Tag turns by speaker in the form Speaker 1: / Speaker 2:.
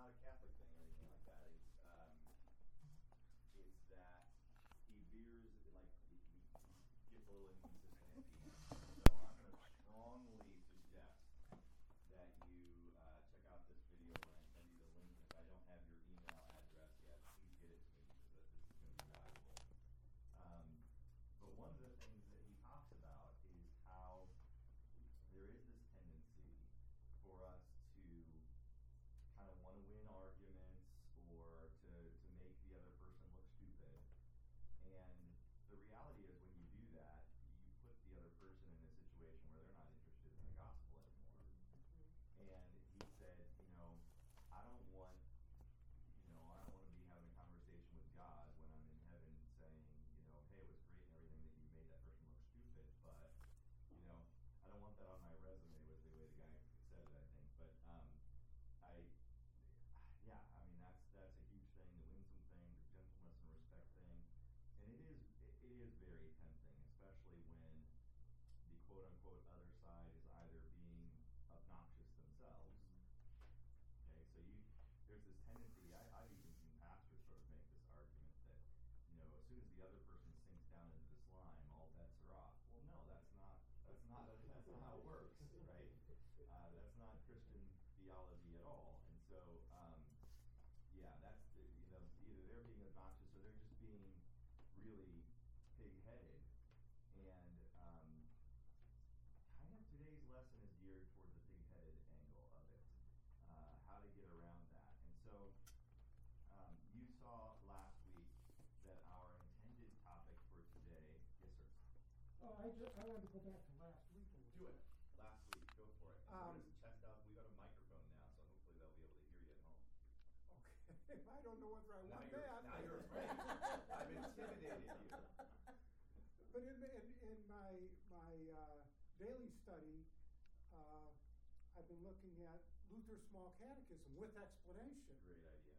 Speaker 1: not a Catholic thing.
Speaker 2: Oh, I wanted to go back to last week a little
Speaker 1: Do it.
Speaker 2: bit.
Speaker 1: Last week, go for it.
Speaker 2: Um,
Speaker 1: chest out, we got a microphone now, so hopefully they'll be able to hear you at home.
Speaker 2: Okay, I don't know whether I
Speaker 1: Now
Speaker 2: want
Speaker 1: you're-
Speaker 2: that.
Speaker 1: now you're afraid. I've intimidated you.
Speaker 2: But in, in, in my, my, uh, daily study, uh, I've been looking at Luther's Small Catechism with explanation.
Speaker 1: Great idea.